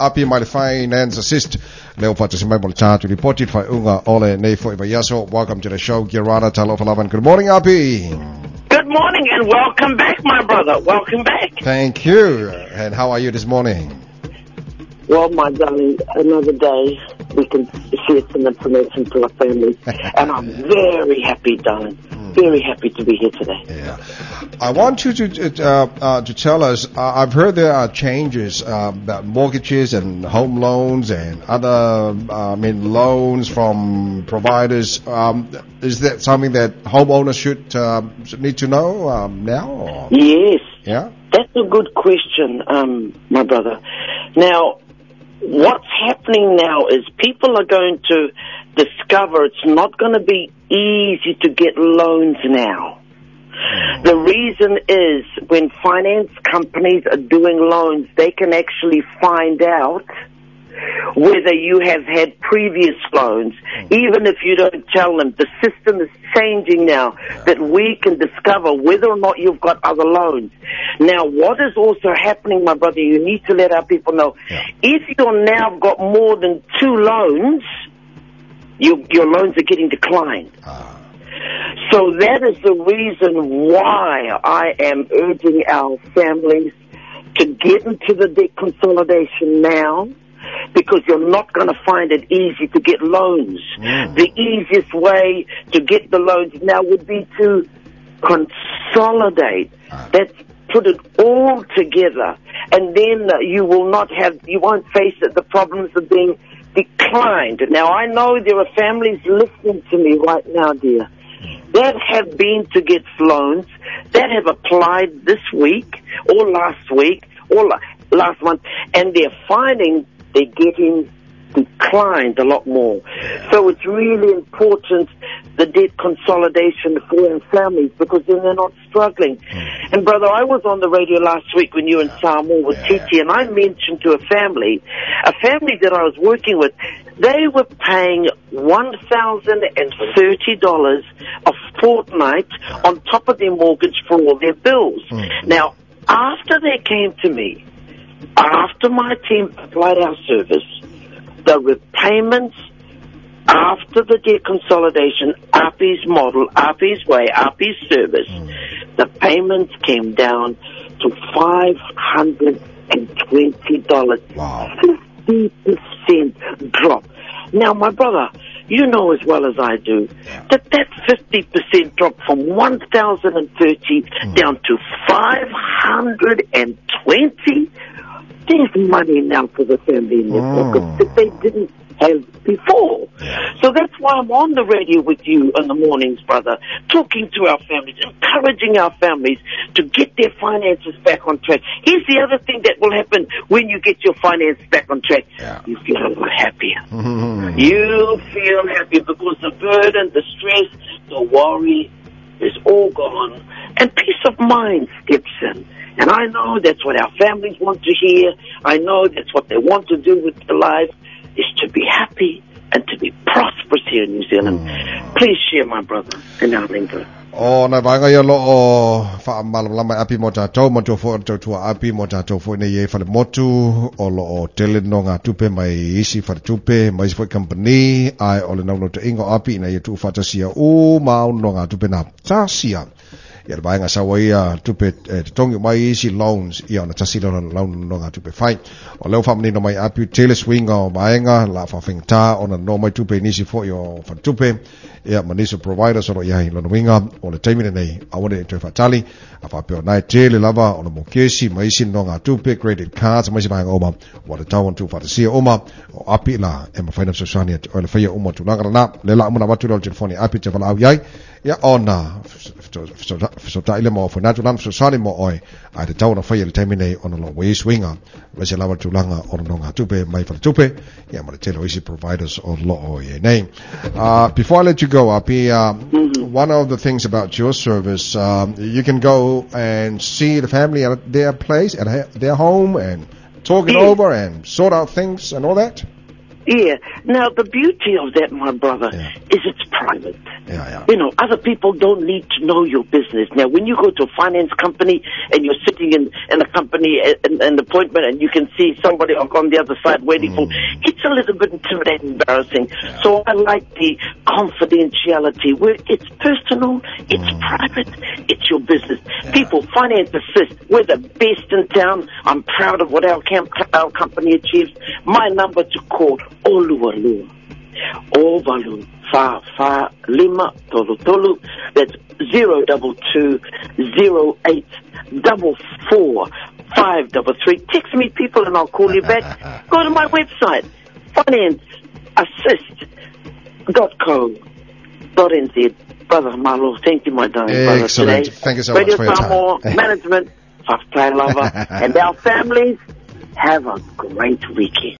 api mai le finance assist. Leo fa tasi mai mo le tātu reported fai unga ole nei fo iwa yaso. Welcome to the show Girana Talofa Lavan. Good morning api. Good morning and welcome back, my brother. Welcome back. thank you. And how are you this morning? Well, my darling, another day. We can share some information to our families, and I'm very happy, darling. Very happy to be here today. Yeah, I want you to uh, uh, to tell us. Uh, I've heard there are changes uh, about mortgages and home loans and other, uh, I mean, loans from providers. Um, is that something that homeowners should uh, should need to know um, now? Or? Yes, Yeah. that's a good question, um, my brother. Now, what's happening now is people are going to discover it's not going to be easy to get loans now. The reason is when finance companies are doing loans, they can actually find out whether you have had previous loans, even if you don't tell them. The system is changing now that we can discover whether or not you've got other loans. Now, what is also happening, my brother, you need to let our people know. If you're now got more than two loans, you, your loans are getting declined. Ah. So that is the reason why I am urging our families to get into the debt consolidation now because you're not going to find it easy to get loans. Mm. The easiest way to get the loans now would be to consolidate. Ah. That's put it all together and then you will not have, you won't face the problems of being declined. Now I know there are families listening to me right now, dear that have been to get loans, that have applied this week or last week or last month, and they're finding they're getting declined a lot more. So it's really important the debt consolidation for families because then they're not struggling. Hmm. And brother, I was on the radio last week when you and in Samoa with Titi, and I mentioned to a family, a family that I was working with, they were paying one thousand and thirty dollars a fortnight on top of their mortgage for all their bills. Hmm. Now, after they came to me, after my team applied our service, the repayments after the debt consolidation, API's model, API's way, API's service, mm. the payments came down to $520. Wow. 50% drop. Now, my brother, you know as well as I do that that 50% drop from 1,030 mm. down to 520, there's money now for the family in their pockets that they didn't have before. So that's why I'm on the radio with you in the mornings, brother, talking to our families, encouraging our families to get their finances back on track. Here's the other thing that will happen when you get your finances back on track. Yeah. You feel a lot happier. You feel happy because the burden, the stress, the worry is all gone and peace of mind steps in. And I know that's what our families want to hear. I know that's what they want to do with their life is to be happy and to be prosperous here in New Zealand. Mm. Please share my brother and our lingo. O na vanga ia lo o wha malam api mo tātou tō fo tō tautua api mo tātou fo nei e whale motu o lo o tele no ngā tupe mai isi whale tupe mai isi company ai o le nauno te ingo api na ia tu whatasia o mao no ngā tupe na tāsia ia le vaenga sawa ia tupe e te tongi mai isi loans ia ona tasi lo loan no ngā tupe fai. O leo whamani no mai apu tele swing o vaenga la whawhingta ona no mai tupe nisi fo i o whale tupe ia manisa providers ono ia hi lono winga o le taimine nei awane e toi fatali a whapeo nai tele lava ona le mai maisi no ngā tupe credit cards maisi maanga oma. O le tau tu whatasia oma o api la e ma whainam sosani o le whaia oma tu langara na le la amuna watu lo telefoni api te whala au iai ia ona fisota ile mo whanatu lan sosani mo oi ai te tau na whaia le taimine nei ona lo wei swinga maisi lava tu langa o no ngā tupe mai whale tupe ia ma le tele o isi providers o lo o ie nei uh, before I let you go Api uh, one of the things about your service um, you can go and see the family at their place at their home and talk it Yes. over and sort out things and all that Yeah. Now, the beauty of that, my brother, Yeah. is it's private. Yeah, yeah. You know, other people don't need to know your business. Now, when you go to a finance company and you're sitting in, in a company, uh, in an appointment, and you can see somebody on the other side waiting for, mm. it's a little bit intimidating, embarrassing. So I like the confidentiality where it's personal, it's mm. private, it's your business. People, finance assist, we're the best in town. I'm proud of what our, camp, our company achieves. My number to call, Oluwalua. Ovalu fa fa lima tolu tolu. That's zero double two zero eight double four five double three. Text me people and I'll call you back. Go to my website, financeassist.co.nz. Brother Marlo, thank you, my darling brother. Excellent. Today. Thank you so Radio much for your time. Management, Whakatai lover, and our families, have a great weekend.